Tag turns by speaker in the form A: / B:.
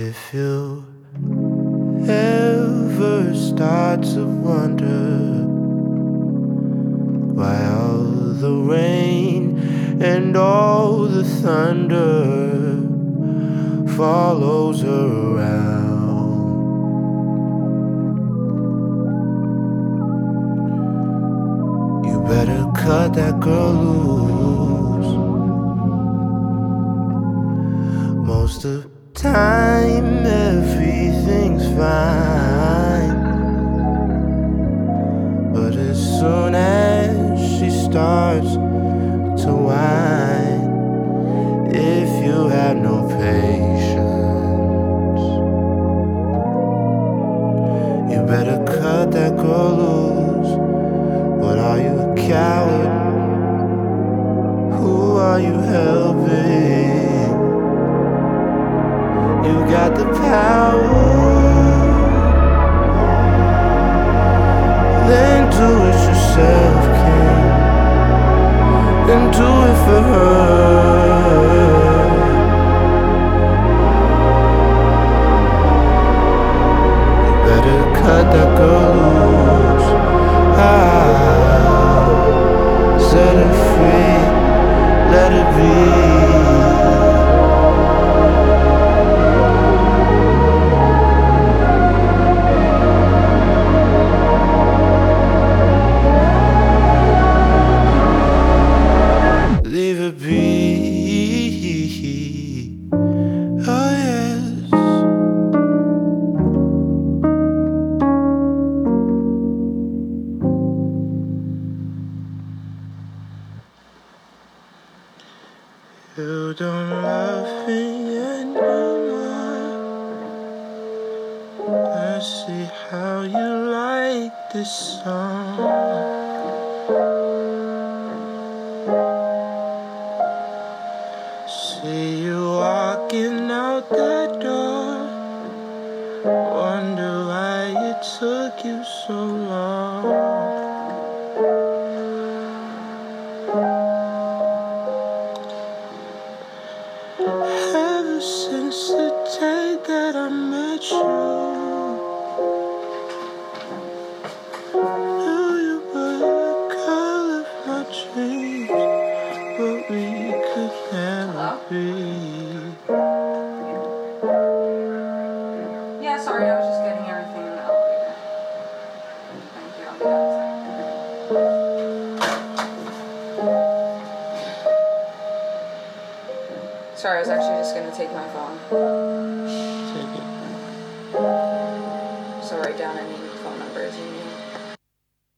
A: If you ever start to wonder why all the rain and all the thunder follows her around. You better cut that girl loose. Most of time, everything's fine. But as soon as she starts to whine, if you have no patience, you better cut that girl loose. What are you, a coward? Who are you helping? Got the power. Then do it yourself, King. Then do it for her. You better cut that girl loose. Ah, You don't love me anymore. I see how you like this song. See you walking out that door. Wonder why it took you so long. Ever since the day that I met you,
B: Sorry, I was actually just gonna take my phone.
A: Take it.
B: So write down any phone number.